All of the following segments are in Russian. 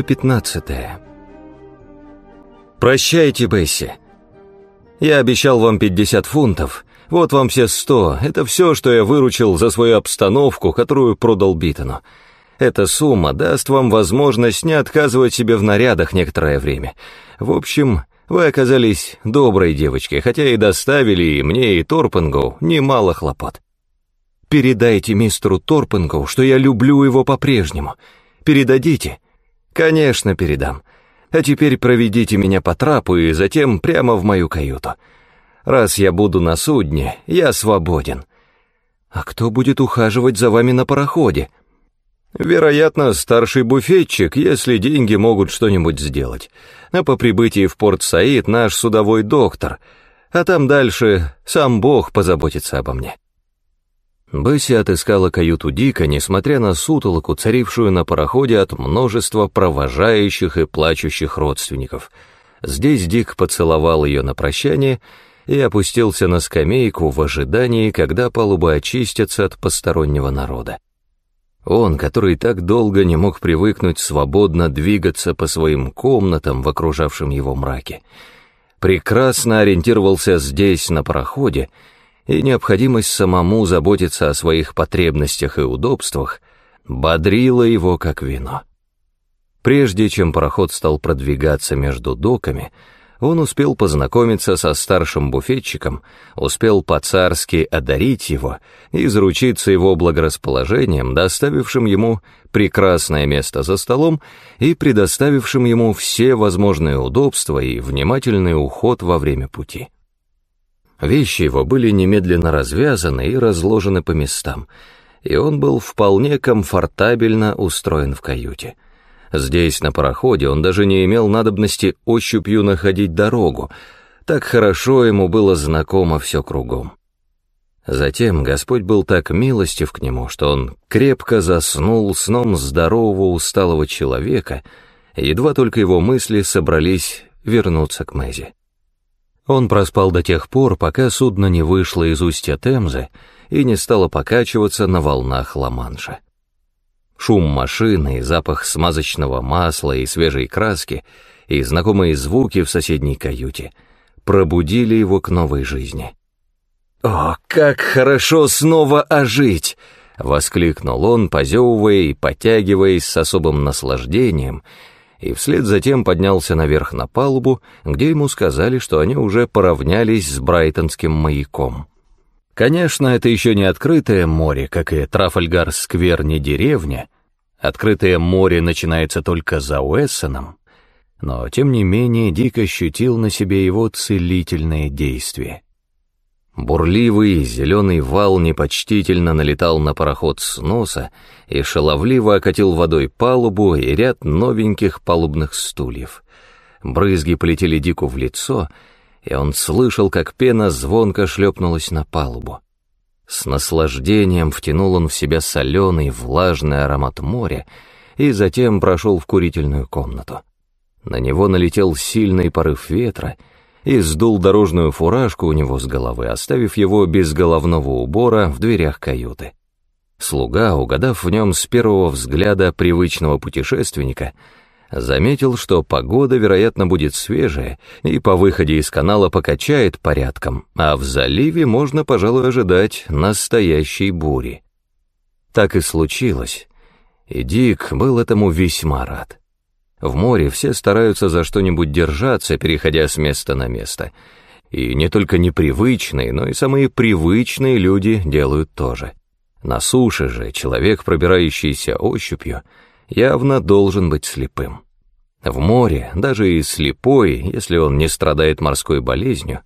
Глава 15 «Прощайте, Бесси. Я обещал вам 50 фунтов, вот вам все 100. Это все, что я выручил за свою обстановку, которую продал Биттону. Эта сумма даст вам возможность не отказывать себе в нарядах некоторое время. В общем, вы оказались доброй девочкой, хотя и доставили и мне, и Торпенгу немало хлопот. Передайте мистеру Торпенгу, что я люблю его по-прежнему. Передадите?» «Конечно, передам. А теперь проведите меня по трапу и затем прямо в мою каюту. Раз я буду на судне, я свободен. А кто будет ухаживать за вами на пароходе?» «Вероятно, старший буфетчик, если деньги могут что-нибудь сделать. А по прибытии в порт Саид наш судовой доктор, а там дальше сам Бог позаботится обо мне». Бесси отыскала каюту Дика, несмотря на сутолоку, царившую на пароходе от множества провожающих и плачущих родственников. Здесь Дик поцеловал ее на прощание и опустился на скамейку в ожидании, когда палубы очистятся от постороннего народа. Он, который так долго не мог привыкнуть свободно двигаться по своим комнатам в окружавшем его мраке, прекрасно ориентировался здесь, на пароходе, и необходимость самому заботиться о своих потребностях и удобствах бодрила его как вино. Прежде чем пароход стал продвигаться между доками, он успел познакомиться со старшим буфетчиком, успел по-царски одарить его и заручиться его благорасположением, доставившим ему прекрасное место за столом и предоставившим ему все возможные удобства и внимательный уход во время пути. Вещи его были немедленно развязаны и разложены по местам, и он был вполне комфортабельно устроен в каюте. Здесь, на пароходе, он даже не имел надобности ощупью находить дорогу, так хорошо ему было знакомо все кругом. Затем Господь был так милостив к нему, что он крепко заснул сном здорового усталого человека, едва только его мысли собрались вернуться к Мэзи. Он проспал до тех пор, пока судно не вышло из устья Темзы и не стало покачиваться на волнах Ла-Манша. Шум машины, запах смазочного масла и свежей краски и знакомые звуки в соседней каюте пробудили его к новой жизни. «О, как хорошо снова ожить!» — воскликнул он, позевывая и потягиваясь с особым наслаждением — и вслед затем поднялся наверх на палубу, где ему сказали, что они уже поравнялись с Брайтонским маяком. Конечно, это еще не открытое море, как и Трафальгар-сквер не деревня. Открытое море начинается только за Уэссоном, но, тем не менее, Дик ощутил на себе его целительное действие. Бурливый зеленый вал непочтительно налетал на пароход с носа и шаловливо окатил водой палубу и ряд новеньких палубных стульев. Брызги полетели Дику в лицо, и он слышал, как пена звонко шлепнулась на палубу. С наслаждением втянул он в себя соленый, влажный аромат моря и затем прошел в курительную комнату. На него налетел сильный порыв ветра — и сдул дорожную фуражку у него с головы, оставив его без головного убора в дверях каюты. Слуга, угадав в нем с первого взгляда привычного путешественника, заметил, что погода, вероятно, будет свежая, и по выходе из канала покачает порядком, а в заливе можно, пожалуй, ожидать настоящей бури. Так и случилось, и Дик был этому весьма рад. В море все стараются за что-нибудь держаться, переходя с места на место. И не только непривычные, но и самые привычные люди делают то же. На суше же человек, пробирающийся ощупью, явно должен быть слепым. В море, даже и слепой, если он не страдает морской болезнью,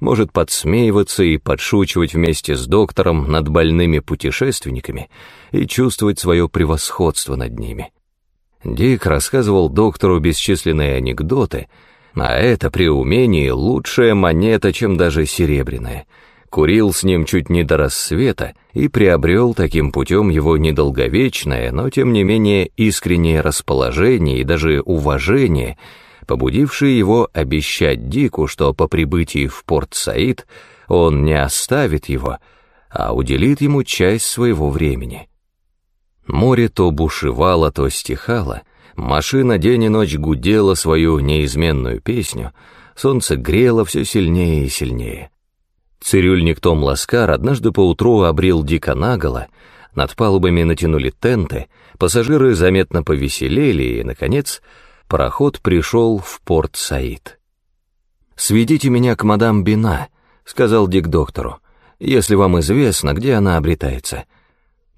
может подсмеиваться и подшучивать вместе с доктором над больными путешественниками и чувствовать свое превосходство над ними. Дик рассказывал доктору бесчисленные анекдоты, а это при умении лучшая монета, чем даже серебряная. Курил с ним чуть не до рассвета и приобрел таким путем его недолговечное, но тем не менее искреннее расположение и даже уважение, побудившее его обещать Дику, что по прибытии в порт Саид он не оставит его, а уделит ему часть своего времени. Море то бушевало, то стихало, Машина день и ночь гудела свою неизменную песню, солнце грело все сильнее и сильнее. Цирюльник Том Ласкар однажды поутру обрел дико наголо, над палубами натянули тенты, пассажиры заметно повеселели, и, наконец, пароход пришел в порт Саид. «Сведите меня к мадам Бина», — сказал Дик доктору, «если вам известно, где она обретается».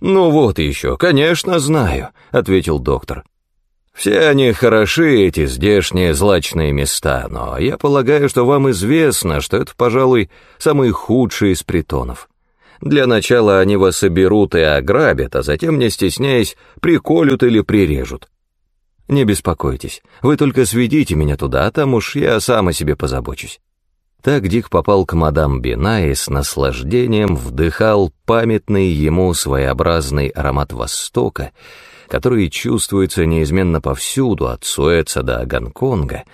«Ну вот еще, конечно, знаю», — ответил доктор. «Все они хороши, эти здешние злачные места, но я полагаю, что вам известно, что это, пожалуй, самый худший из притонов. Для начала они вас соберут и ограбят, а затем, не стесняясь, приколют или прирежут. Не беспокойтесь, вы только сведите меня туда, а там уж я сам о себе позабочусь». Так Дик попал к мадам Бина и с наслаждением вдыхал памятный ему своеобразный аромат Востока, который чувствуется неизменно повсюду, от Суэца до Гонконга,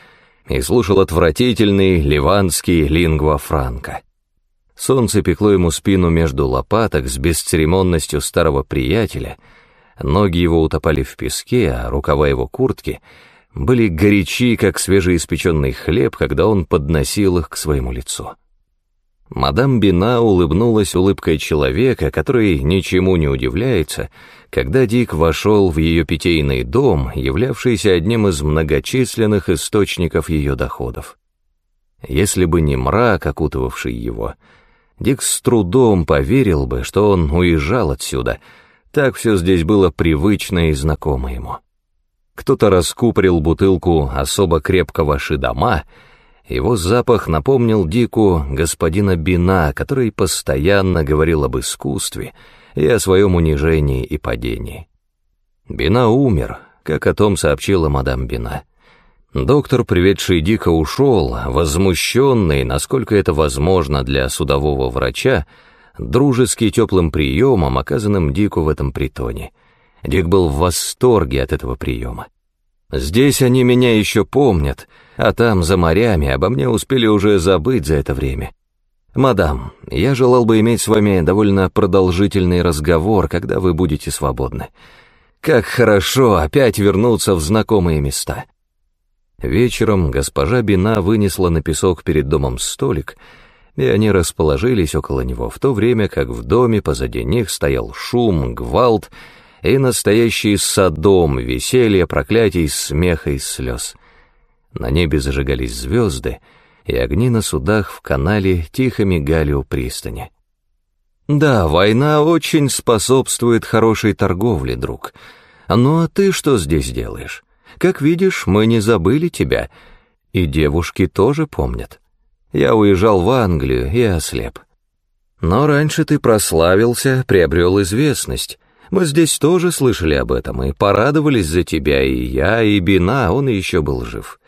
и слушал отвратительный ливанский лингва франка. Солнце пекло ему спину между лопаток с бесцеремонностью старого приятеля, ноги его утопали в песке, а рукава его куртки — были горячи, как свежеиспеченный хлеб, когда он подносил их к своему лицу. Мадам Бина улыбнулась улыбкой человека, который ничему не удивляется, когда Дик вошел в ее питейный дом, являвшийся одним из многочисленных источников ее доходов. Если бы не мрак, окутывавший его, Дик с трудом поверил бы, что он уезжал отсюда, так все здесь было привычно и знакомо ему. Кто-то раскупорил бутылку особо крепкого шидома, его запах напомнил Дику господина Бина, который постоянно говорил об искусстве и о своем унижении и падении. Бина умер, как о том сообщила мадам Бина. Доктор, приведший Дика, ушел, возмущенный, насколько это возможно для судового врача, дружески теплым приемом, оказанным Дику в этом притоне — Дик был в восторге от этого приема. Здесь они меня еще помнят, а там, за морями, обо мне успели уже забыть за это время. Мадам, я желал бы иметь с вами довольно продолжительный разговор, когда вы будете свободны. Как хорошо опять вернуться в знакомые места. Вечером госпожа Бина вынесла на песок перед домом столик, и они расположились около него, в то время как в доме позади них стоял шум, гвалт и настоящий садом веселья, проклятий, смеха и слез. На небе зажигались звезды, и огни на судах в канале тихо мигали у пристани. «Да, война очень способствует хорошей торговле, друг. Ну а ты что здесь делаешь? Как видишь, мы не забыли тебя, и девушки тоже помнят. Я уезжал в Англию и ослеп. Но раньше ты прославился, приобрел известность, мы здесь тоже слышали об этом и порадовались за тебя, и я, и Бина, он еще был жив.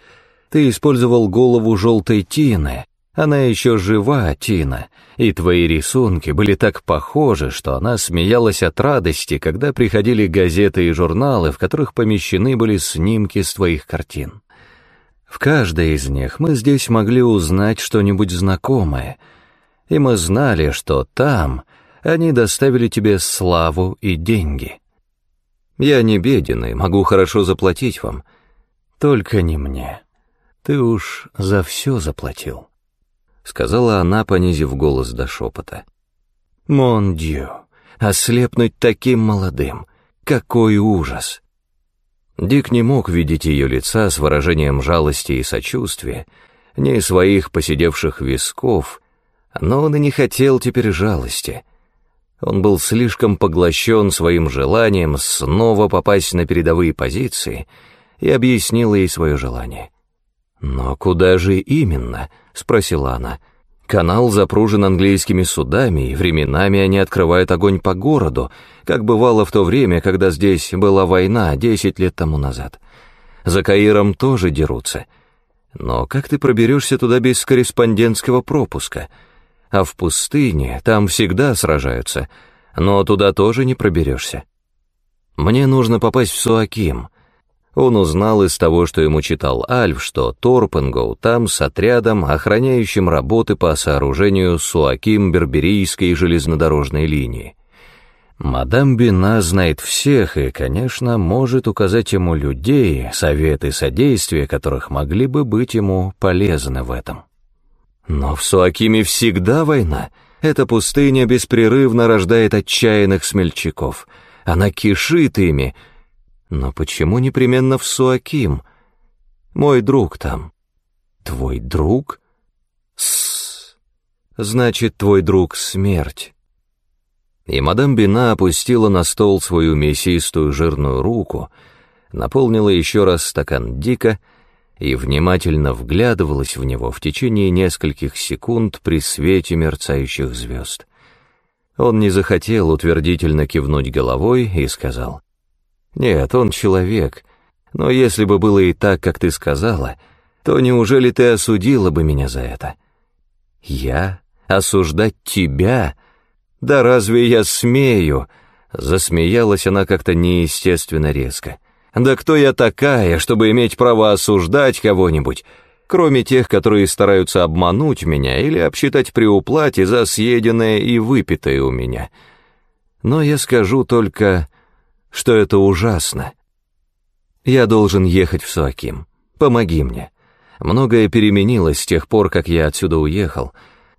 Ты использовал голову желтой Тины, она еще жива, Тина, и твои рисунки были так похожи, что она смеялась от радости, когда приходили газеты и журналы, в которых помещены были снимки с твоих картин. В каждой из них мы здесь могли узнать что-нибудь знакомое, и мы знали, что там они доставили тебе славу и деньги. Я не беден и могу хорошо заплатить вам. Только не мне. Ты уж за все заплатил», — сказала она, понизив голос до шепота. «Мон дью, ослепнуть таким молодым, какой ужас!» Дик не мог видеть ее лица с выражением жалости и сочувствия, ни своих посидевших висков, но он и не хотел теперь жалости — он был слишком поглощен своим желанием снова попасть на передовые позиции и объяснил ей свое желание. «Но куда же именно?» — спросила она. «Канал запружен английскими судами, и временами они открывают огонь по городу, как бывало в то время, когда здесь была война десять лет тому назад. За Каиром тоже дерутся. Но как ты проберешься туда без корреспондентского пропуска?» А в пустыне там всегда сражаются, но туда тоже не проберешься. Мне нужно попасть в Суаким. Он узнал из того, что ему читал Альф, что Торпенгоу там с отрядом, охраняющим работы по сооружению Суаким-Берберийской железнодорожной линии. Мадам Бина знает всех и, конечно, может указать ему людей, советы, содействия, которых могли бы быть ему полезны в этом. Но в Суакиме всегда война. Эта пустыня беспрерывно рождает отчаянных смельчаков. Она кишит ими. Но почему непременно в Суаким? Мой друг там. Твой друг? С. Значит, твой друг смерть и мадам Бина опустила на стол свою мясистую жирную руку, наполнила еще раз стакан дика и внимательно вглядывалась в него в течение нескольких секунд при свете мерцающих звезд. Он не захотел утвердительно кивнуть головой и сказал, «Нет, он человек, но если бы было и так, как ты сказала, то неужели ты осудила бы меня за это?» «Я? Осуждать тебя?» «Да разве я смею?» Засмеялась она как-то неестественно резко. «Да кто я такая, чтобы иметь право осуждать кого-нибудь, кроме тех, которые стараются обмануть меня или обсчитать при уплате за съеденное и выпитое у меня? Но я скажу только, что это ужасно. Я должен ехать в Суаким. Помоги мне. Многое переменилось с тех пор, как я отсюда уехал».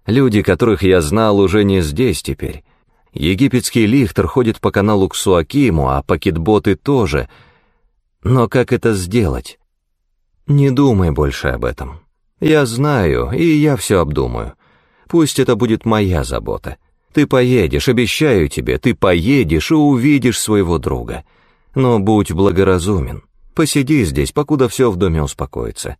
Люди, которых я знал, уже не здесь теперь. Египетский лихтер ходит по каналу к Суакиму, а пакетботы тоже. Но как это сделать? Не думай больше об этом. Я знаю, и я все обдумаю. Пусть это будет моя забота. Ты поедешь, обещаю тебе, ты поедешь и увидишь своего друга. Но будь благоразумен. Посиди здесь, покуда все в доме успокоится.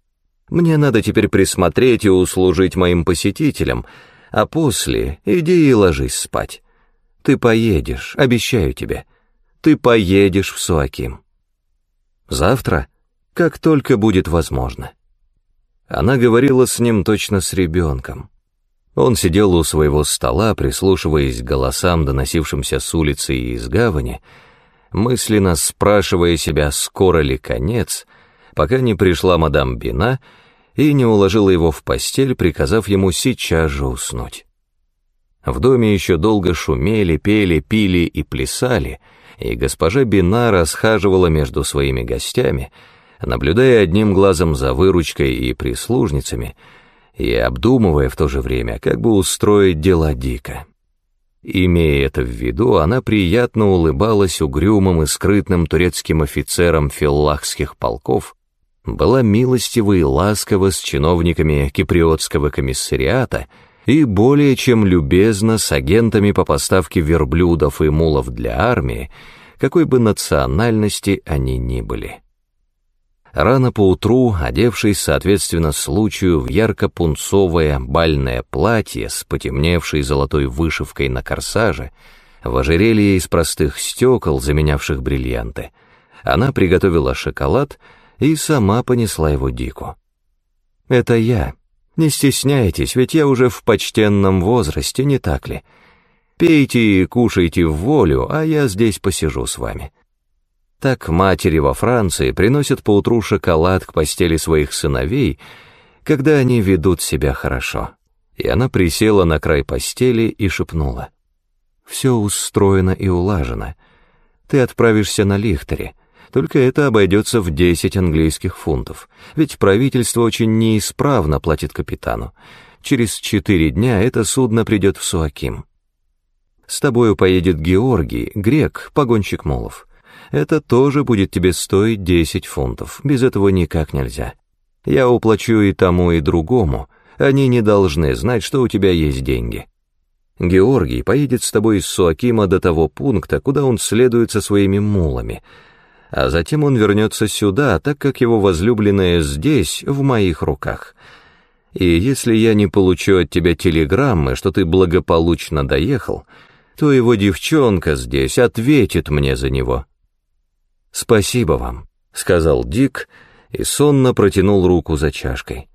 Мне надо теперь присмотреть и услужить моим посетителям, а после иди и ложись спать. Ты поедешь, обещаю тебе. Ты поедешь в Суаким. Завтра, как только будет возможно. Она говорила с ним точно с ребенком. Он сидел у своего стола, прислушиваясь к голосам, доносившимся с улицы и из гавани, мысленно спрашивая себя, скоро ли конец, пока не пришла мадам Бина и не уложила его в постель, приказав ему сейчас же уснуть. В доме еще долго шумели, пели, пили и плясали, и госпожа Бина расхаживала между своими гостями, наблюдая одним глазом за выручкой и прислужницами, и обдумывая в то же время, как бы устроить дела дико. Имея это в виду, она приятно улыбалась угрюмым и скрытным турецким офицерам филлахских полков, была милостива и ласкова с чиновниками киприотского комиссариата и более чем любезна с агентами по поставке верблюдов и мулов для армии, какой бы национальности они ни были. Рано поутру, одевшись соответственно случаю в ярко-пунцовое бальное платье с потемневшей золотой вышивкой на корсаже, в ожерелье из простых стекол, заменявших бриллианты, она приготовила шоколад — и сама понесла его Дику. «Это я. Не стесняйтесь, ведь я уже в почтенном возрасте, не так ли? Пейте и кушайте в волю, а я здесь посижу с вами». Так матери во Франции приносят поутру шоколад к постели своих сыновей, когда они ведут себя хорошо. И она присела на край постели и шепнула. «Все устроено и улажено. Ты отправишься на лихтере. Только это обойдется в 10 английских фунтов, ведь правительство очень неисправно платит капитану. Через четыре дня это судно придет в Суаким. С тобою поедет Георгий, грек, погонщик молов. Это тоже будет тебе стоить 10 фунтов, без этого никак нельзя. Я уплачу и тому, и другому, они не должны знать, что у тебя есть деньги. Георгий поедет с тобой из Суакима до того пункта, куда он следует со своими мулами — а затем он вернется сюда, так как его возлюбленная здесь, в моих руках. И если я не получу от тебя телеграммы, что ты благополучно доехал, то его девчонка здесь ответит мне за него. «Спасибо вам», — сказал Дик и сонно протянул руку за чашкой.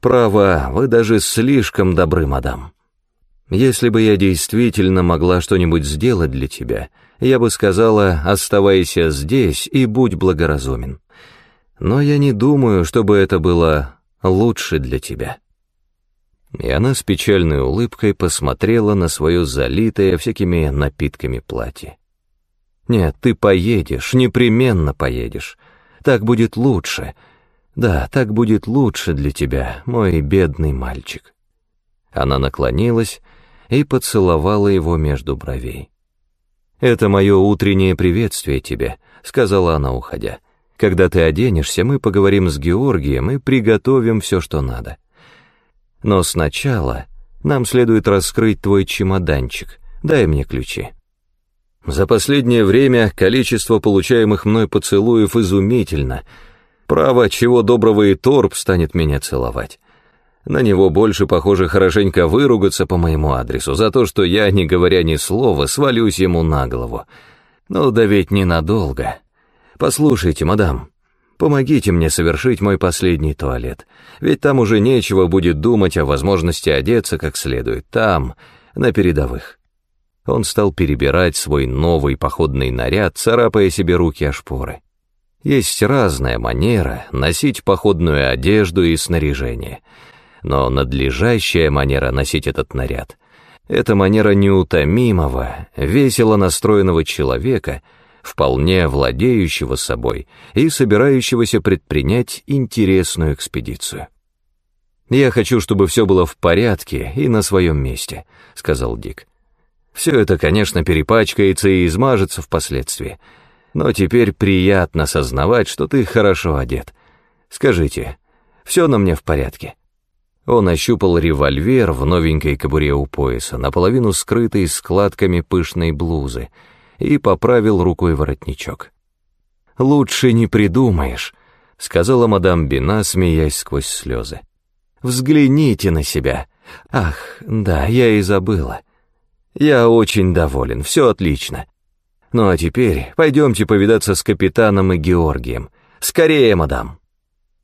«Право, вы даже слишком добры, мадам. Если бы я действительно могла что-нибудь сделать для тебя, — я бы сказала, оставайся здесь и будь благоразумен. Но я не думаю, чтобы это было лучше для тебя. И она с печальной улыбкой посмотрела на свое залитое всякими напитками платье. «Нет, ты поедешь, непременно поедешь. Так будет лучше. Да, так будет лучше для тебя, мой бедный мальчик». Она наклонилась и поцеловала его между бровей. «Это мое утреннее приветствие тебе», — сказала она, уходя. «Когда ты оденешься, мы поговорим с Георгием и приготовим все, что надо. Но сначала нам следует раскрыть твой чемоданчик. Дай мне ключи». За последнее время количество получаемых мной поцелуев изумительно. Право, чего доброго и торп станет меня целовать. На него больше, похоже, хорошенько выругаться по моему адресу за то, что я, не говоря ни слова, свалюсь ему на голову. Ну да ведь ненадолго. Послушайте, мадам, помогите мне совершить мой последний туалет, ведь там уже нечего будет думать о возможности одеться как следует, там, на передовых. Он стал перебирать свой новый походный наряд, царапая себе руки о шпоры. Есть разная манера носить походную одежду и снаряжение — но надлежащая манера носить этот наряд — это манера неутомимого, весело настроенного человека, вполне владеющего собой и собирающегося предпринять интересную экспедицию. «Я хочу, чтобы все было в порядке и на своем месте», — сказал Дик. «Все это, конечно, перепачкается и измажется впоследствии, но теперь приятно сознавать, что ты хорошо одет. Скажите, все на мне в порядке?» Он ощупал револьвер в новенькой кобуре у пояса, наполовину скрытый складками пышной блузы, и поправил рукой воротничок. «Лучше не придумаешь», — сказала мадам Бина, смеясь сквозь слезы. «Взгляните на себя. Ах, да, я и забыла. Я очень доволен, все отлично. Ну а теперь пойдемте повидаться с капитаном и Георгием. Скорее, мадам!»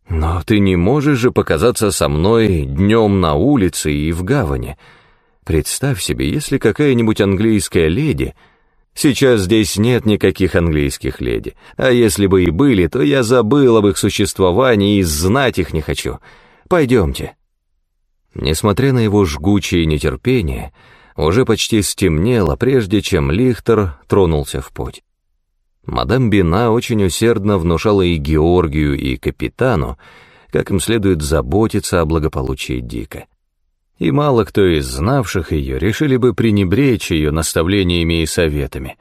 Но ты не можешь же показаться со мной днем на улице и в гавани. Представь себе, если какая-нибудь английская леди... Сейчас здесь нет никаких английских леди, а если бы и были, то я забыл об их существовании и знать их не хочу. Пойдемте. Несмотря на его жгучее нетерпение, уже почти стемнело, прежде чем Лихтер тронулся в путь. Мадам Бина очень усердно внушала и Георгию, и капитану, как им следует заботиться о благополучии Дика. И мало кто из знавших ее решили бы пренебречь ее наставлениями и советами,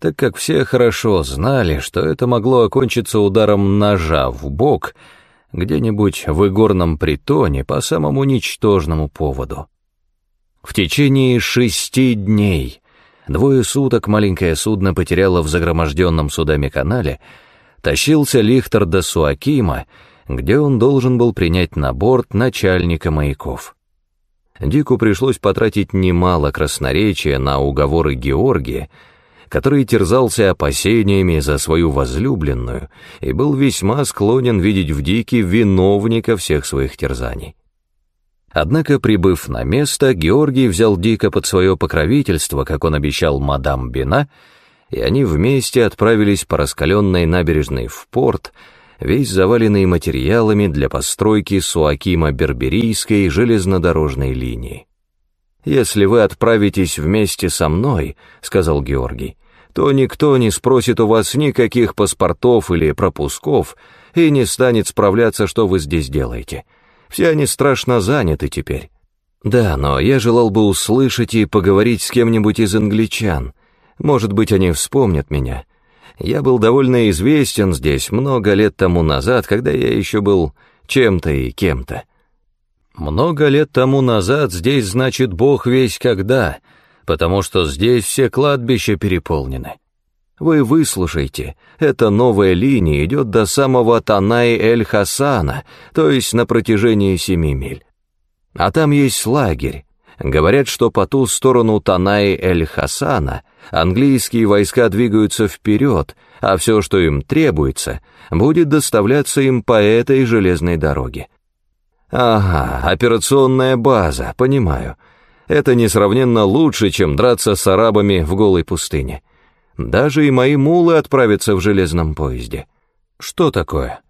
так как все хорошо знали, что это могло окончиться ударом ножа в бок где-нибудь в игорном притоне по самому ничтожному поводу. В течение шести дней Двое суток маленькое судно потеряло в загроможденном судами канале, тащился Лихтер до Суакима, где он должен был принять на борт начальника маяков. Дику пришлось потратить немало красноречия на уговоры Георгия, который терзался опасениями за свою возлюбленную и был весьма склонен видеть в Дике виновника всех своих терзаний. Однако, прибыв на место, Георгий взял Дика под свое покровительство, как он обещал мадам Бина, и они вместе отправились по раскаленной набережной в порт, весь заваленный материалами для постройки Суакима-Берберийской железнодорожной линии. «Если вы отправитесь вместе со мной», — сказал Георгий, то никто не спросит у вас никаких паспортов или пропусков и не станет справляться, что вы здесь делаете. Все они страшно заняты теперь. Да, но я желал бы услышать и поговорить с кем-нибудь из англичан. Может быть, они вспомнят меня. Я был довольно известен здесь много лет тому назад, когда я еще был чем-то и кем-то. Много лет тому назад здесь, значит, Бог весь когда, потому что здесь все кладбища переполнены. Вы выслушайте, эта новая линия идет до самого Танай-эль-Хасана, то есть на протяжении семи миль. А там есть лагерь. Говорят, что по ту сторону Танай-эль-Хасана английские войска двигаются вперед, а все, что им требуется, будет доставляться им по этой железной дороге. Ага, операционная база, понимаю. Это несравненно лучше, чем драться с арабами в голой пустыне. Даже и мои мулы отправятся в железном поезде. Что такое?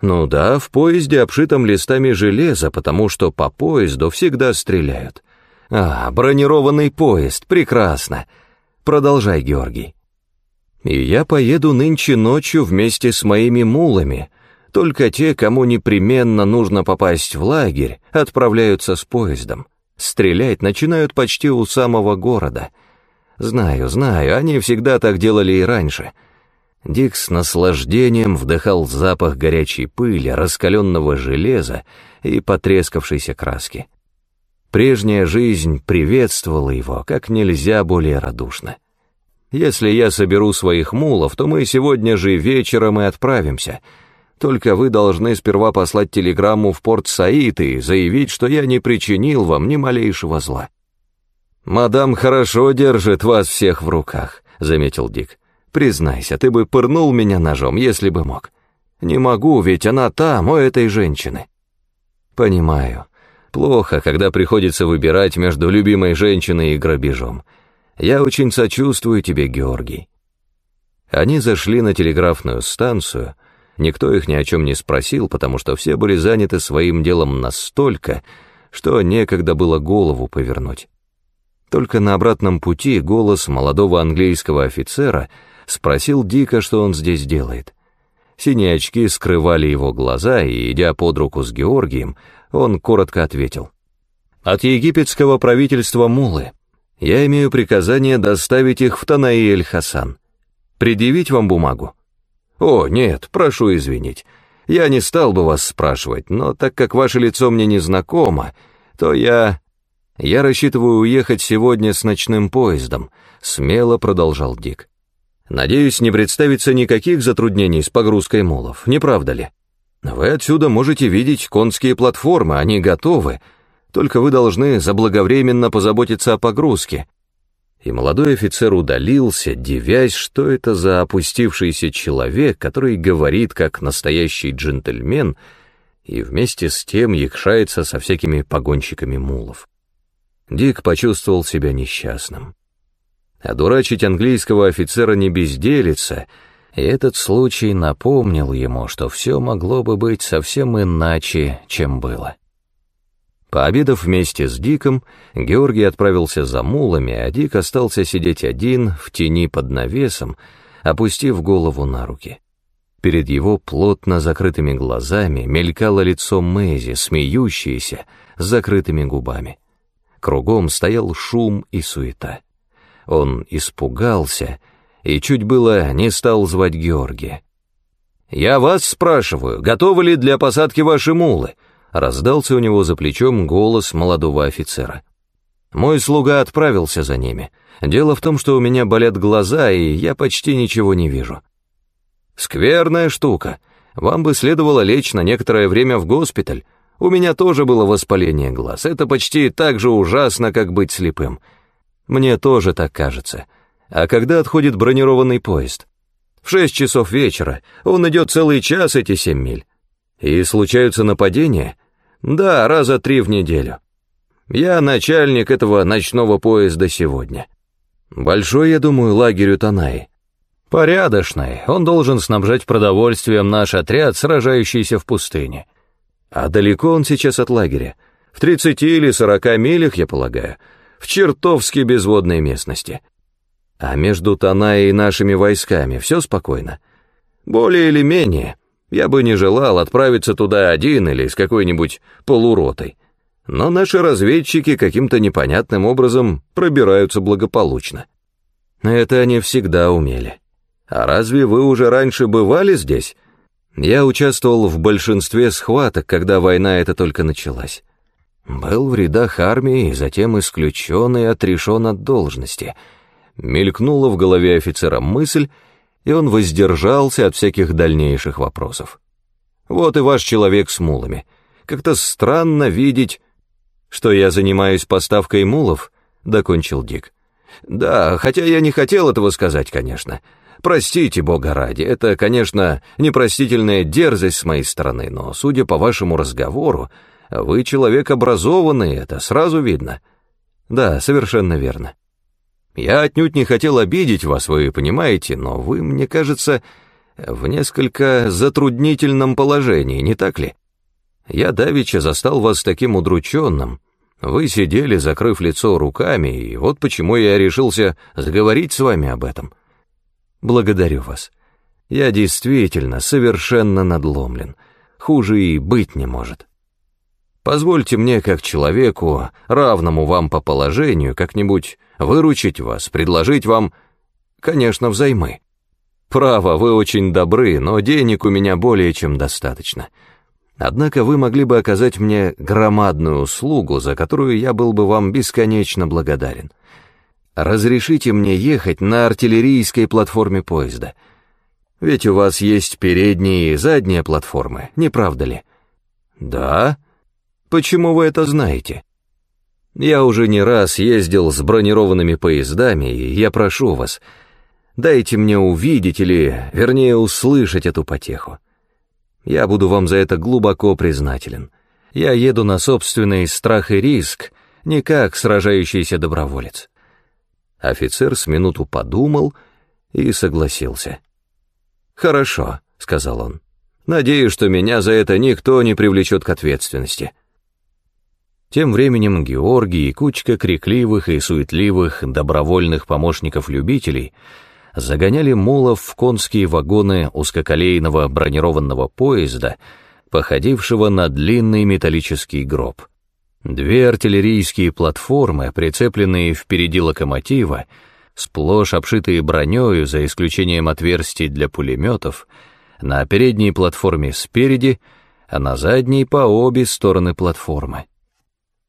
Ну да, в поезде, обшитом листами железа, потому что по поезду всегда стреляют. А, бронированный поезд, прекрасно. Продолжай, Георгий. И я поеду нынче ночью вместе с моими мулами. Только те, кому непременно нужно попасть в лагерь, отправляются с поездом. Стрелять начинают почти у самого города. Знаю, знаю, они всегда так делали и раньше. Дик с наслаждением вдыхал запах горячей пыли, раскаленного железа и потрескавшейся краски. Прежняя жизнь приветствовала его как нельзя более радушно. Если я соберу своих мулов, то мы сегодня же вечером и отправимся. Только вы должны сперва послать телеграмму в порт Саид и заявить, что я не причинил вам ни малейшего зла. «Мадам хорошо держит вас всех в руках», — заметил Дик. Признайся, ты бы пырнул меня ножом, если бы мог. Не могу, ведь она там, у этой женщины. Понимаю. Плохо, когда приходится выбирать между любимой женщиной и грабежом. Я очень сочувствую тебе, Георгий. Они зашли на телеграфную станцию. Никто их ни о чем не спросил, потому что все были заняты своим делом настолько, что некогда было голову повернуть. Только на обратном пути голос молодого английского офицера — спросил Дика, что он здесь делает. Синие очки скрывали его глаза, и, идя под руку с Георгием, он коротко ответил. «От египетского правительства Мулы. Я имею приказание доставить их в Танаи-эль-Хасан. Предъявить вам бумагу?» «О, нет, прошу извинить. Я не стал бы вас спрашивать, но так как ваше лицо мне не знакомо, то я...» «Я рассчитываю уехать сегодня с ночным поездом», — смело продолжал Дик. Надеюсь, не представится никаких затруднений с погрузкой молов, не правда ли? Вы отсюда можете видеть конские платформы, они готовы, только вы должны заблаговременно позаботиться о погрузке. И молодой офицер удалился, дивясь, что это за опустившийся человек, который говорит как настоящий джентльмен и вместе с тем якшается со всякими погонщиками мулов. Дик почувствовал себя несчастным. Одурачить английского офицера не безделица, и этот случай напомнил ему, что все могло бы быть совсем иначе, чем было. Пообедав вместе с Диком, Георгий отправился за мулами, а Дик остался сидеть один в тени под навесом, опустив голову на руки. Перед его плотно закрытыми глазами мелькало лицо Мэзи, смеющееся, с закрытыми губами. Кругом стоял шум и суета. Он испугался и чуть было не стал звать Георгия. «Я вас спрашиваю, готовы ли для посадки ваши мулы?» Раздался у него за плечом голос молодого офицера. Мой слуга отправился за ними. Дело в том, что у меня болят глаза, и я почти ничего не вижу. Скверная штука. Вам бы следовало лечь на некоторое время в госпиталь. У меня тоже было воспаление глаз. Это почти так же ужасно, как быть слепым. Мне тоже так кажется. А когда отходит бронированный поезд? В шесть часов вечера. Он идет целый час эти семь миль. И случаются нападения? Да, раза три в неделю. Я начальник этого ночного поезда сегодня. Большой, я думаю, лагерь у Танаи. Порядочный, он должен снабжать продовольствием наш отряд, сражающийся в пустыне. А далеко он сейчас от лагеря? В тридцати или сорока милях, я полагаю в чертовски безводной местности. А между Танаей и нашими войсками все спокойно. Более или менее, я бы не желал отправиться туда один или с какой-нибудь полуротой. Но наши разведчики каким-то непонятным образом пробираются благополучно. Это они всегда умели. А разве вы уже раньше бывали здесь? Я участвовал в большинстве схваток, когда война эта только началась. Был в рядах армии затем исключен и отрешен от должности. Мелькнула в голове офицера мысль, и он воздержался от всяких дальнейших вопросов. Вот и ваш человек с мулами. Как-то странно видеть, что я занимаюсь поставкой мулов, докончил Дик. Да, хотя я не хотел этого сказать, конечно. Простите, бога ради, это, конечно, непростительная дерзость с моей стороны, но, судя по вашему разговору, вы человек образованный, это сразу видно. Да, совершенно верно. Я отнюдь не хотел обидеть вас, вы понимаете, но вы, мне кажется, в несколько затруднительном положении, не так ли? Я давеча застал вас таким удрученным. Вы сидели, закрыв лицо руками, и вот почему я решился заговорить с вами об этом. Благодарю вас. Я действительно совершенно надломлен. Хуже и быть не может. Позвольте мне, как человеку, равному вам по положению, как-нибудь выручить вас, предложить вам, конечно, взаймы. Право, вы очень добры, но денег у меня более чем достаточно. Однако вы могли бы оказать мне громадную услугу, за которую я был бы вам бесконечно благодарен. Разрешите мне ехать на артиллерийской платформе поезда. Ведь у вас есть передние и задние платформы, не правда ли? Да, Почему вы это знаете? Я уже не раз ездил с бронированными поездами, и я прошу вас, дайте мне увидеть или, вернее, услышать эту потеху. Я буду вам за это глубоко признателен. Я еду на собственный страх и риск, не как сражающийся доброволец. Офицер с минуту подумал и согласился. «Хорошо», — сказал он. «Надеюсь, что меня за это никто не привлечет к ответственности». Тем временем Георгий и кучка крикливых и суетливых добровольных помощников-любителей загоняли мулов в конские вагоны узкоколейного бронированного поезда, походившего на длинный металлический гроб. Две артиллерийские платформы, прицепленные впереди локомотива, сплошь обшитые бронёю, за исключением отверстий для пулеметов, на передней платформе спереди, а на задней по обе стороны платформы.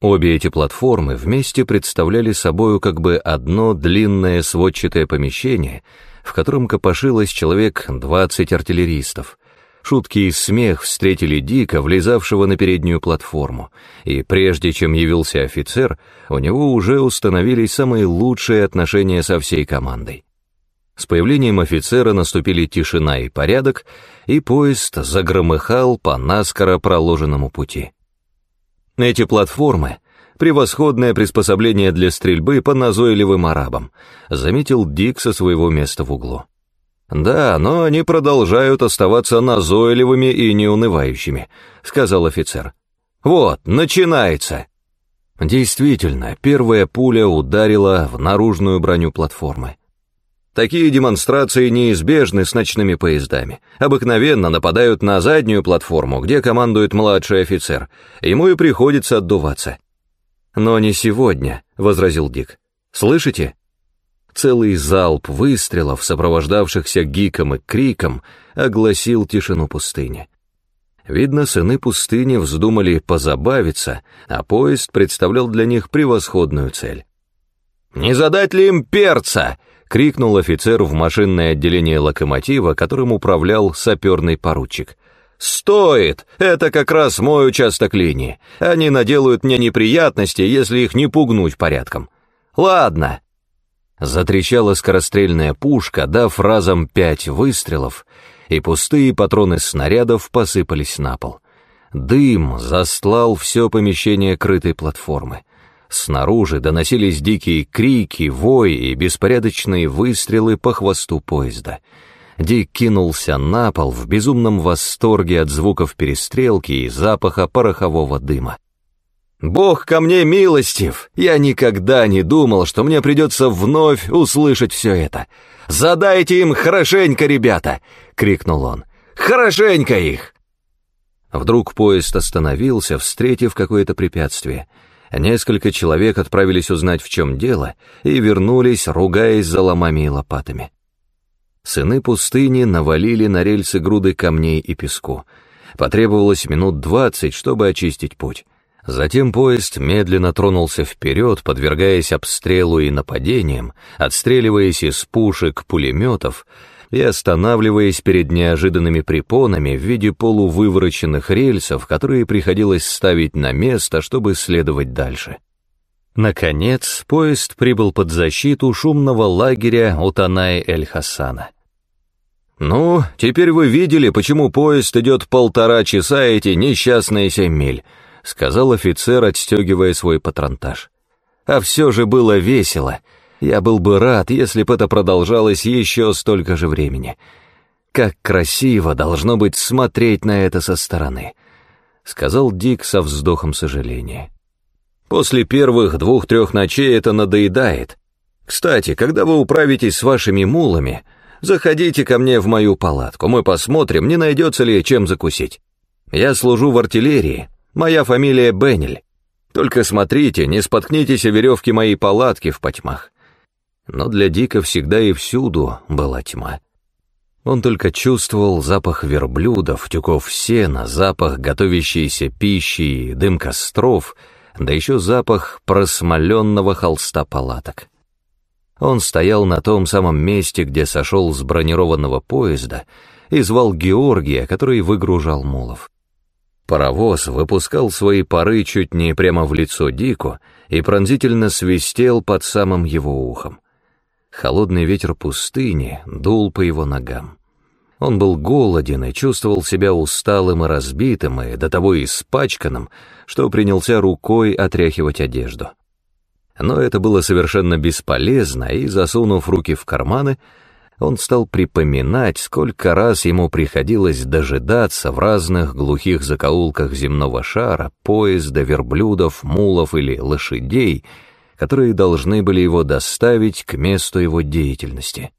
Обе эти платформы вместе представляли собою как бы одно длинное сводчатое помещение, в котором копошилось человек 20 артиллеристов. Шутки и смех встретили Дика, влезавшего на переднюю платформу, и прежде чем явился офицер, у него уже установились самые лучшие отношения со всей командой. С появлением офицера наступили тишина и порядок, и поезд загромыхал по наскоро проложенному пути. Эти платформы — превосходное приспособление для стрельбы по назойливым арабам, заметил Дик со своего места в углу. «Да, но они продолжают оставаться назойливыми и неунывающими», — сказал офицер. «Вот, начинается!» Действительно, первая пуля ударила в наружную броню платформы. Такие демонстрации неизбежны с ночными поездами. Обыкновенно нападают на заднюю платформу, где командует младший офицер. Ему и приходится отдуваться. «Но не сегодня», — возразил Дик. «Слышите?» Целый залп выстрелов, сопровождавшихся гиком и криком, огласил тишину пустыни. Видно, сыны пустыни вздумали позабавиться, а поезд представлял для них превосходную цель. «Не задать ли им перца?» крикнул офицер в машинное отделение локомотива, которым управлял саперный поручик. «Стоит! Это как раз мой участок линии. Они наделают мне неприятности, если их не пугнуть порядком. Ладно!» Затрещала скорострельная пушка, дав разом пять выстрелов, и пустые патроны снарядов посыпались на пол. Дым застлал все помещение крытой платформы. Снаружи доносились дикие крики, вой и беспорядочные выстрелы по хвосту поезда. Дик кинулся на пол в безумном восторге от звуков перестрелки и запаха порохового дыма. «Бог ко мне милостив! Я никогда не думал, что мне придется вновь услышать все это. Задайте им хорошенько, ребята!» — крикнул он. «Хорошенько их!» Вдруг поезд остановился, встретив какое-то препятствие — Несколько человек отправились узнать, в чем дело, и вернулись, ругаясь за ломами и лопатами. Сыны пустыни навалили на рельсы груды камней и песку. Потребовалось минут двадцать, чтобы очистить путь. Затем поезд медленно тронулся вперед, подвергаясь обстрелу и нападениям, отстреливаясь из пушек, пулеметов, и останавливаясь перед неожиданными препонами в виде полувывороченных рельсов, которые приходилось ставить на место, чтобы следовать дальше. Наконец, поезд прибыл под защиту шумного лагеря Утанай-эль-Хасана. «Ну, теперь вы видели, почему поезд идет полтора часа эти несчастные семь миль», сказал офицер, отстегивая свой патронтаж. «А все же было весело», я был бы рад, если бы это продолжалось еще столько же времени. как красиво должно быть смотреть на это со стороны», — сказал Дик со вздохом сожаления. «После первых двух-трех ночей это надоедает. Кстати, когда вы управитесь с вашими мулами, заходите ко мне в мою палатку, мы посмотрим, не найдется ли чем закусить. Я служу в артиллерии, моя фамилия Беннель. Только смотрите, не споткнитесь о веревке моей палатки в потьмах». Но для Дика всегда и всюду была тьма. Он только чувствовал запах верблюдов, тюков сена, запах готовящейся пищи и дым костров, да еще запах просмоленного холста палаток. Он стоял на том самом месте, где сошел с бронированного поезда, и звал Георгия, который выгружал мулов. Паровоз выпускал свои пары чуть не прямо в лицо Дику и пронзительно свистел под самым его ухом. Холодный ветер пустыни дул по его ногам. Он был голоден и чувствовал себя усталым и разбитым, и до того испачканным, что принялся рукой отряхивать одежду. Но это было совершенно бесполезно, и, засунув руки в карманы, он стал припоминать, сколько раз ему приходилось дожидаться в разных глухих закоулках земного шара поезда, верблюдов, мулов или лошадей — которые должны были его доставить к месту его деятельности.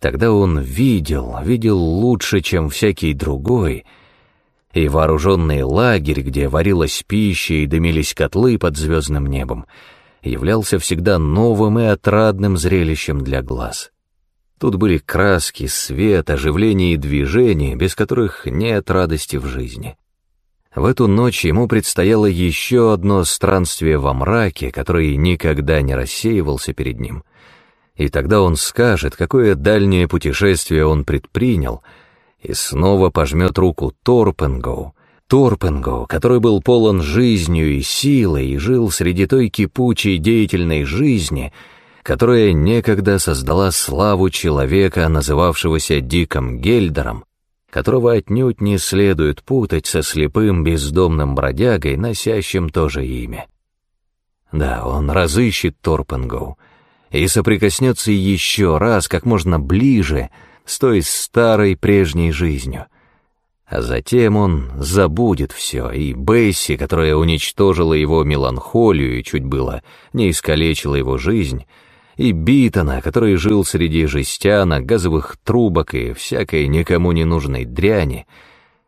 Тогда он видел, видел лучше, чем всякий другой, и вооруженный лагерь, где варилась пища и дымились котлы под звездным небом, являлся всегда новым и отрадным зрелищем для глаз. Тут были краски, свет, оживление и движение, без которых нет радости в жизни. В эту ночь ему предстояло еще одно странствие во мраке, который никогда не рассеивался перед ним. И тогда он скажет, какое дальнее путешествие он предпринял, и снова пожмет руку Торпенгоу, Торпенгоу, который был полон жизнью и силой и жил среди той кипучей деятельной жизни, которая некогда создала славу человека, называвшегося Диком Гельдером, которого отнюдь не следует путать со слепым бездомным бродягой, носящим то же имя. Да, он разыщет Торпенгоу и соприкоснется еще раз, как можно ближе, с той старой прежней жизнью. А затем он забудет все, и Бесси, которая уничтожила его меланхолию и чуть было не искалечила его жизнь, и Битона, который жил среди жестянок, газовых трубок и всякой никому не нужной дряни,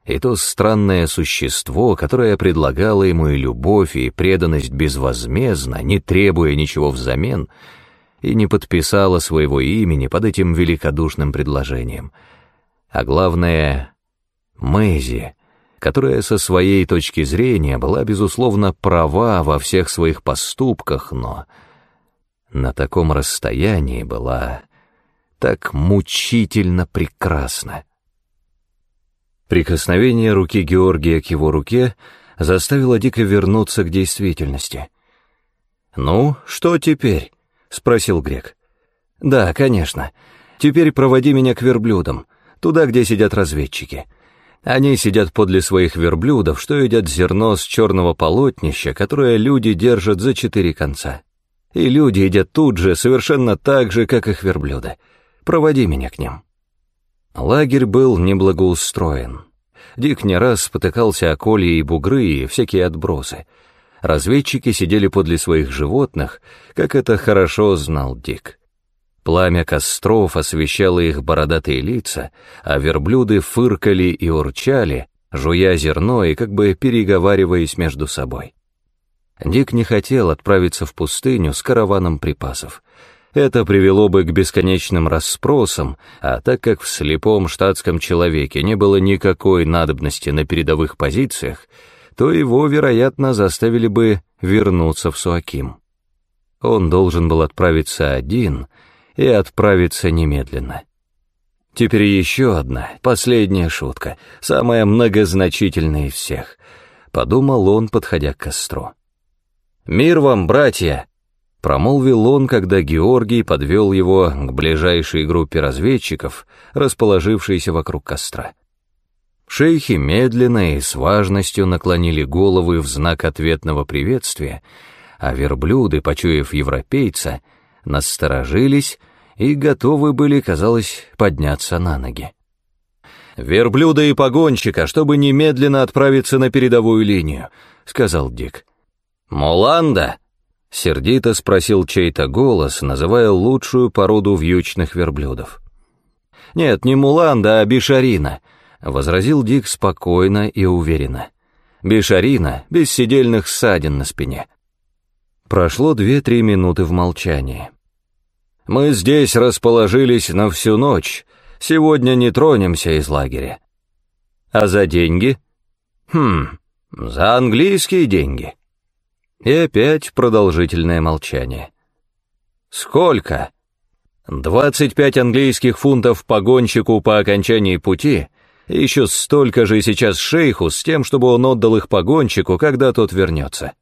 и то странное существо, которое предлагало ему и любовь, и преданность безвозмездно, не требуя ничего взамен, и не подписало своего имени под этим великодушным предложением. А главное — Мэйзи, которая со своей точки зрения была, безусловно, права во всех своих поступках, но на таком расстоянии была так мучительно прекрасна. Прикосновение руки Георгия к его руке заставило Дика вернуться к действительности. «Ну, что теперь?» — спросил Грек. «Да, конечно. Теперь проводи меня к верблюдам, туда, где сидят разведчики. Они сидят подле своих верблюдов, что едят зерно с черного полотнища, которое люди держат за четыре конца и люди едят тут же, совершенно так же, как их верблюды. Проводи меня к ним». Лагерь был неблагоустроен. Дик не раз спотыкался о коле и бугры и всякие отбросы. Разведчики сидели подле своих животных, как это хорошо знал Дик. Пламя костров освещало их бородатые лица, а верблюды фыркали и урчали, жуя зерно и как бы переговариваясь между собой. Дик не хотел отправиться в пустыню с караваном припасов. Это привело бы к бесконечным расспросам, а так как в слепом штатском человеке не было никакой надобности на передовых позициях, то его, вероятно, заставили бы вернуться в Суаким. Он должен был отправиться один и отправиться немедленно. Теперь еще одна, последняя шутка, самая многозначительная из всех, подумал он, подходя к костру. «Мир вам, братья!» — промолвил он, когда Георгий подвел его к ближайшей группе разведчиков, расположившейся вокруг костра. Шейхи медленно и с важностью наклонили головы в знак ответного приветствия, а верблюды, почуяв европейца, насторожились и готовы были, казалось, подняться на ноги. верблюда и погонщика, чтобы немедленно отправиться на передовую линию», — сказал Дик. «Муланда?» — сердито спросил чей-то голос, называя лучшую породу вьючных верблюдов. «Нет, не Муланда, а Бишарина», — возразил Дик спокойно и уверенно. «Бишарина, без седельных ссадин на спине». Прошло две-три минуты в молчании. «Мы здесь расположились на всю ночь. Сегодня не тронемся из лагеря». «А за деньги?» «Хм, за английские деньги». И опять продолжительное молчание. «Сколько?» «Двадцать пять английских фунтов погонщику по окончании пути, и еще столько же сейчас шейху с тем, чтобы он отдал их погонщику, когда тот вернется».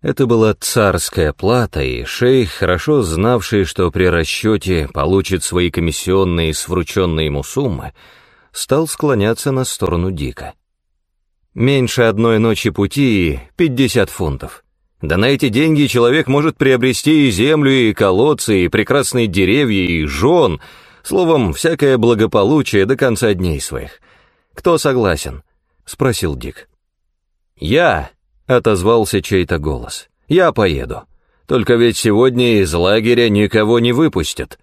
Это была царская плата, и шейх, хорошо знавший, что при расчете получит свои комиссионные с врученной ему суммы, стал склоняться на сторону Дика. Меньше одной ночи пути и пятьдесят фунтов. Да на эти деньги человек может приобрести и землю, и колодцы, и прекрасные деревья, и жен, словом, всякое благополучие до конца дней своих. Кто согласен? — спросил Дик. «Я!» — отозвался чей-то голос. «Я поеду. Только ведь сегодня из лагеря никого не выпустят».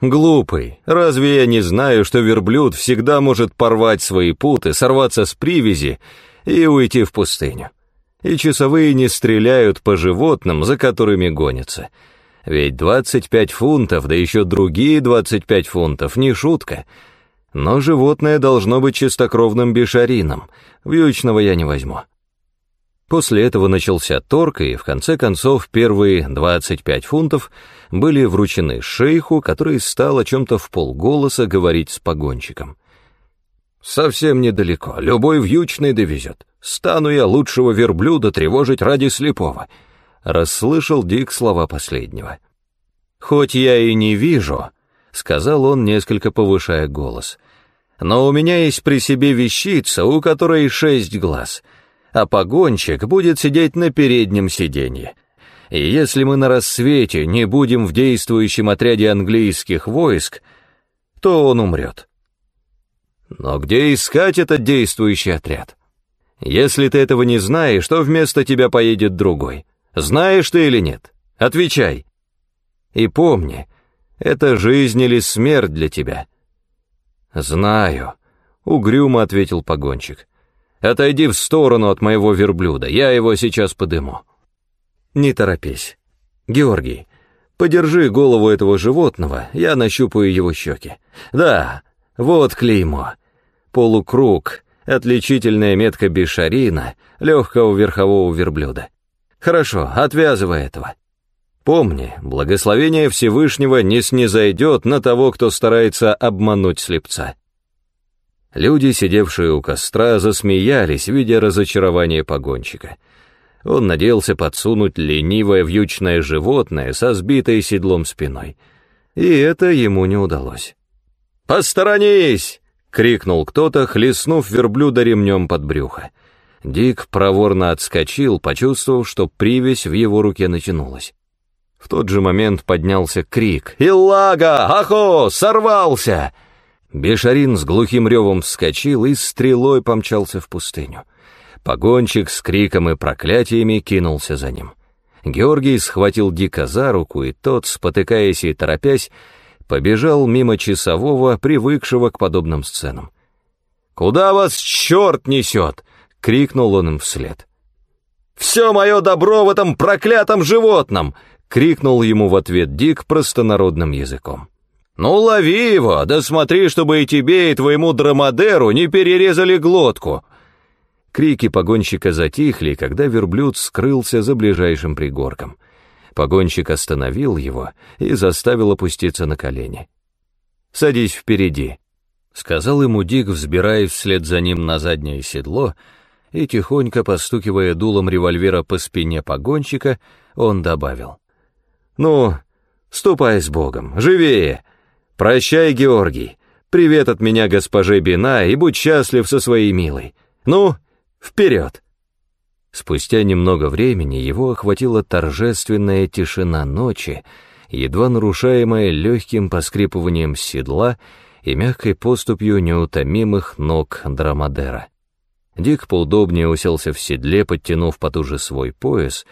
«Глупый, разве я не знаю, что верблюд всегда может порвать свои путы, сорваться с привязи и уйти в пустыню? И часовые не стреляют по животным, за которыми гонятся. Ведь 25 фунтов, да еще другие 25 фунтов, не шутка. Но животное должно быть чистокровным бешарином, вьючного я не возьму». После этого начался торг, и в конце концов первые 25 фунтов были вручены шейху, который стал о чем-то в полголоса говорить с погонщиком. «Совсем недалеко, любой вьючный довезет. Стану я лучшего верблюда тревожить ради слепого», — расслышал Дик слова последнего. «Хоть я и не вижу», — сказал он, несколько повышая голос, — «но у меня есть при себе вещица, у которой шесть глаз» а погонщик будет сидеть на переднем сиденье. И если мы на рассвете не будем в действующем отряде английских войск, то он умрет. Но где искать этот действующий отряд? Если ты этого не знаешь, то вместо тебя поедет другой. Знаешь ты или нет? Отвечай. И помни, это жизнь или смерть для тебя. Знаю, угрюмо ответил погонщик. Отойди в сторону от моего верблюда, я его сейчас подыму. Не торопись. Георгий, подержи голову этого животного, я нащупаю его щеки. Да, вот клеймо. Полукруг, отличительная метка бешарина, легкого верхового верблюда. Хорошо, отвязывай этого. Помни, благословение Всевышнего не снизойдет на того, кто старается обмануть слепца. Люди, сидевшие у костра, засмеялись, видя разочарование погонщика. Он надеялся подсунуть ленивое вьючное животное со сбитой седлом спиной. И это ему не удалось. «Посторонись!» — крикнул кто-то, хлестнув верблюда ремнем под брюхо. Дик проворно отскочил, почувствовав, что привязь в его руке натянулась. В тот же момент поднялся крик «Иллага! Ахо! Сорвался!» Бешарин с глухим ревом вскочил и стрелой помчался в пустыню. Погонщик с криком и проклятиями кинулся за ним. Георгий схватил Дика за руку, и тот, спотыкаясь и торопясь, побежал мимо часового, привыкшего к подобным сценам. «Куда вас черт несет?» — крикнул он им вслед. «Все мое добро в этом проклятом животном!» — крикнул ему в ответ Дик простонародным языком. «Ну, лови его, да смотри, чтобы и тебе, и твоему драмадеру не перерезали глотку!» Крики погонщика затихли, когда верблюд скрылся за ближайшим пригорком. Погонщик остановил его и заставил опуститься на колени. «Садись впереди», — сказал ему Дик, взбираясь вслед за ним на заднее седло, и, тихонько постукивая дулом револьвера по спине погонщика, он добавил. «Ну, ступай с Богом, живее!» «Прощай, Георгий. Привет от меня госпоже Бина и будь счастлив со своей милой. Ну, вперед!» Спустя немного времени его охватила торжественная тишина ночи, едва нарушаемая легким поскрипыванием седла и мягкой поступью неутомимых ног Драмадера. Дик поудобнее уселся в седле, подтянув потуже свой пояс,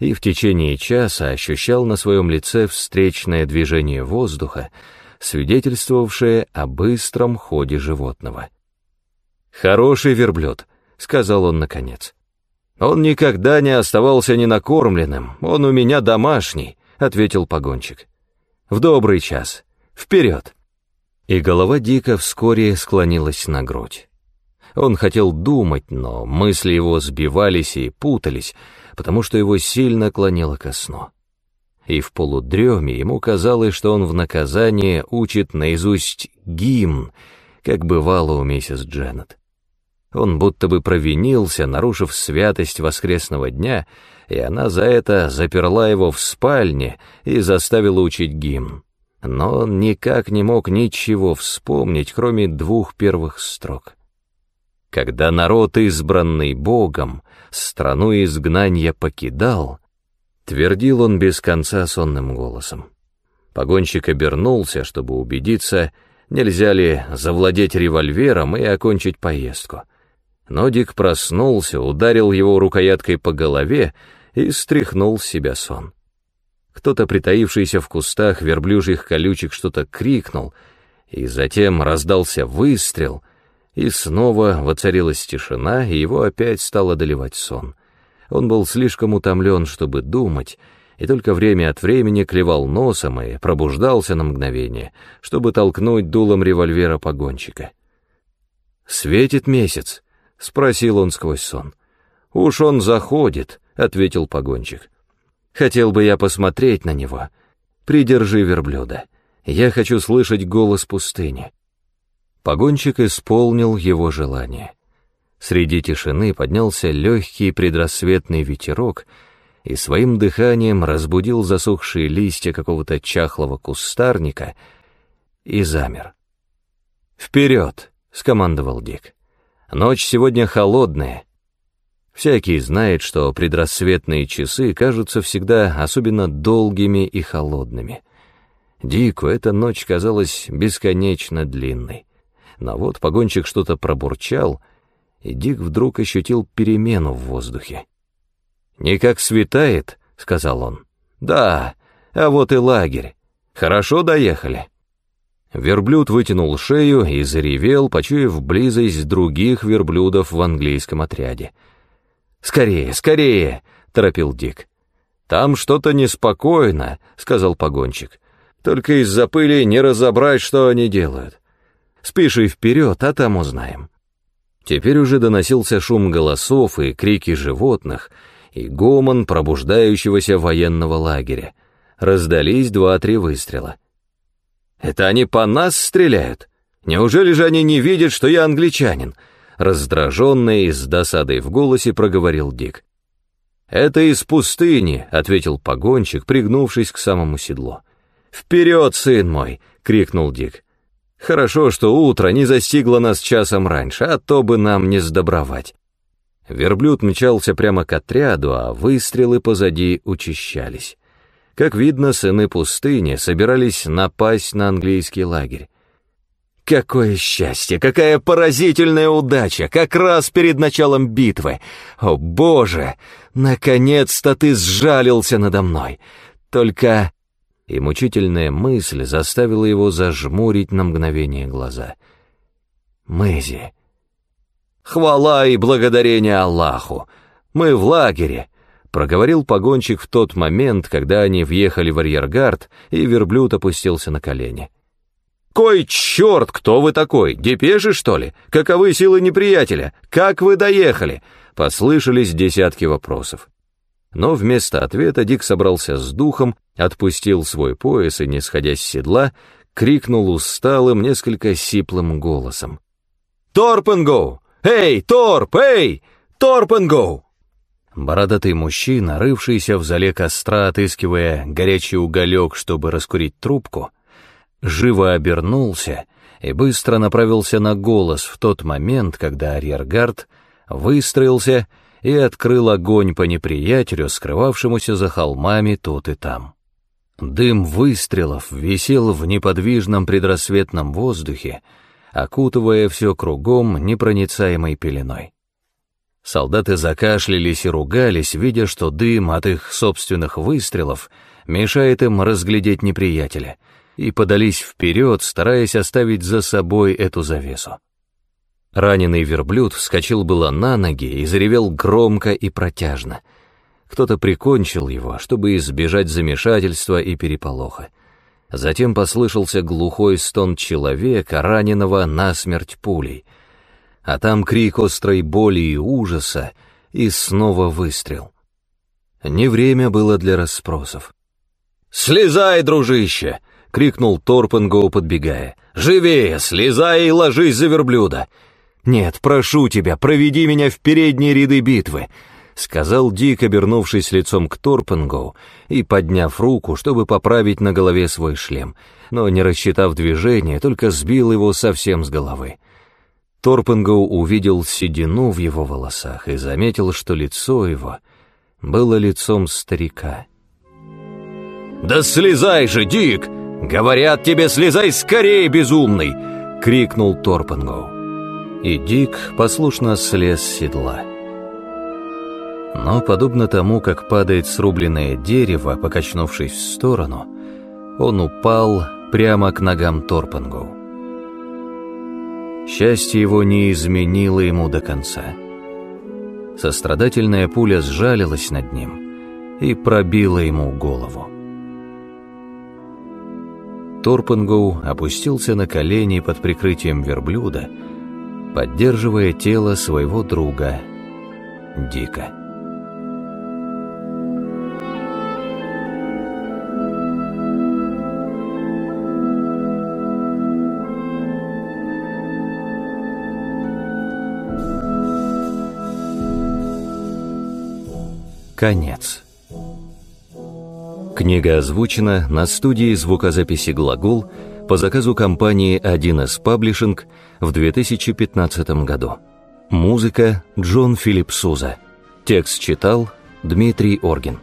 и в течение часа ощущал на своем лице встречное движение воздуха, свидетельствовавшее о быстром ходе животного. «Хороший верблюд», — сказал он наконец. «Он никогда не оставался ненакормленным, он у меня домашний», — ответил погонщик. «В добрый час. Вперед!» И голова Дика вскоре склонилась на грудь. Он хотел думать, но мысли его сбивались и путались, потому что его сильно клонило ко сну. И в полудреме ему казалось, что он в наказание учит наизусть гимн, как бывало у миссис Дженнет. Он будто бы провинился, нарушив святость воскресного дня, и она за это заперла его в спальне и заставила учить гимн. Но он никак не мог ничего вспомнить, кроме двух первых строк. Когда народ, избранный Богом, страну изгнания покидал, твердил он без конца сонным голосом. Погонщик обернулся, чтобы убедиться, нельзя ли завладеть револьвером и окончить поездку — но Дик проснулся, ударил его рукояткой по голове и стряхнул с себя сон. Кто-то, притаившийся в кустах верблюжьих колючек, что-то крикнул, и затем раздался выстрел, и снова воцарилась тишина, и его опять стал одолевать сон. Он был слишком утомлен, чтобы думать, и только время от времени клевал носом и пробуждался на мгновение, чтобы толкнуть дулом револьвера погонщика. «Светит месяц», — спросил он сквозь сон. «Уж он заходит», — ответил погонщик. «Хотел бы я посмотреть на него. Придержи верблюда. Я хочу слышать голос пустыни». Погонщик исполнил его желание. Среди тишины поднялся легкий предрассветный ветерок и своим дыханием разбудил засохшие листья какого-то чахлого кустарника и замер. «Вперед!» — скомандовал Дик. Ночь сегодня холодная. Всякий знает, что предрассветные часы кажутся всегда особенно долгими и холодными. Дику эта ночь казалась бесконечно длинной. Но вот погонщик что-то пробурчал, и Дик вдруг ощутил перемену в воздухе. «Не как светает», — сказал он. «Да, а вот и лагерь. Хорошо доехали». Верблюд вытянул шею и заревел, почуяв близость других верблюдов в английском отряде. «Скорее, скорее!» — торопил Дик. «Там что-то неспокойно», — сказал погонщик. «Только из-за пыли не разобрать, что они делают. Спиши вперед, а там узнаем». Теперь уже доносился шум голосов и крики животных, и гомон пробуждающегося военного лагеря. Раздались два-три выстрела — это они по нас стреляют? Неужели же они не видят, что я англичанин?» Раздраженный и с досадой в голосе проговорил Дик. «Это из пустыни», — ответил погонщик, пригнувшись к самому седлу. «Вперед, сын мой!» — крикнул Дик. «Хорошо, что утро не застигло нас часом раньше, а то бы нам не сдобровать». Верблюд мчался прямо к отряду, а выстрелы позади учащались. Как видно, сыны пустыни собирались напасть на английский лагерь. Какое счастье, какая поразительная удача, как раз перед началом битвы. О, Боже, наконец-то ты сжалился надо мной. Только... И мучительная мысль заставила его зажмурить на мгновение глаза. Мэзи. Хвала и благодарение Аллаху. Мы в лагере, проговорил погонщик в тот момент, когда они въехали в арьергард, и верблюд опустился на колени. «Кой черт, кто вы такой? Депеши, что ли? Каковы силы неприятеля? Как вы доехали?» Послышались десятки вопросов. Но вместо ответа Дик собрался с духом, отпустил свой пояс и, не сходя с седла, крикнул усталым, несколько сиплым голосом. «Торпенгоу! Эй, Торп, эй! Торпенгоу!» Бородатый мужчина, рывшийся в зале костра, отыскивая горячий уголек, чтобы раскурить трубку, живо обернулся и быстро направился на голос в тот момент, когда арьергард выстроился и открыл огонь по неприятелю, скрывавшемуся за холмами тут и там. Дым выстрелов висел в неподвижном предрассветном воздухе, окутывая все кругом непроницаемой пеленой. Солдаты закашлялись и ругались, видя, что дым от их собственных выстрелов мешает им разглядеть неприятеля, и подались вперед, стараясь оставить за собой эту завесу. Раненый верблюд вскочил было на ноги и заревел громко и протяжно. Кто-то прикончил его, чтобы избежать замешательства и переполоха. Затем послышался глухой стон человека, раненого насмерть пулей — а там крик острой боли и ужаса, и снова выстрел. Не время было для расспросов. «Слезай, дружище!» — крикнул Торпенгоу, подбегая. «Живее, слезай и ложись за верблюда!» «Нет, прошу тебя, проведи меня в передние ряды битвы!» — сказал Дик, обернувшись лицом к Торпенгоу и подняв руку, чтобы поправить на голове свой шлем, но, не рассчитав движение, только сбил его совсем с головы. Торпенгоу увидел седину в его волосах и заметил, что лицо его было лицом старика. «Да слезай же, Дик! Говорят тебе, слезай скорее, безумный!» — крикнул Торпенгоу. И Дик послушно слез с седла. Но, подобно тому, как падает срубленное дерево, покачнувшись в сторону, он упал прямо к ногам Торпенгоу. Счастье его не изменило ему до конца. Сострадательная пуля сжалилась над ним и пробила ему голову. Торпенгоу опустился на колени под прикрытием верблюда, поддерживая тело своего друга Дика. Конец. Книга озвучена на студии звукозаписи «Глагол» по заказу компании 1С Паблишинг в 2015 году. Музыка Джон Филипп Суза. Текст читал Дмитрий Оргин.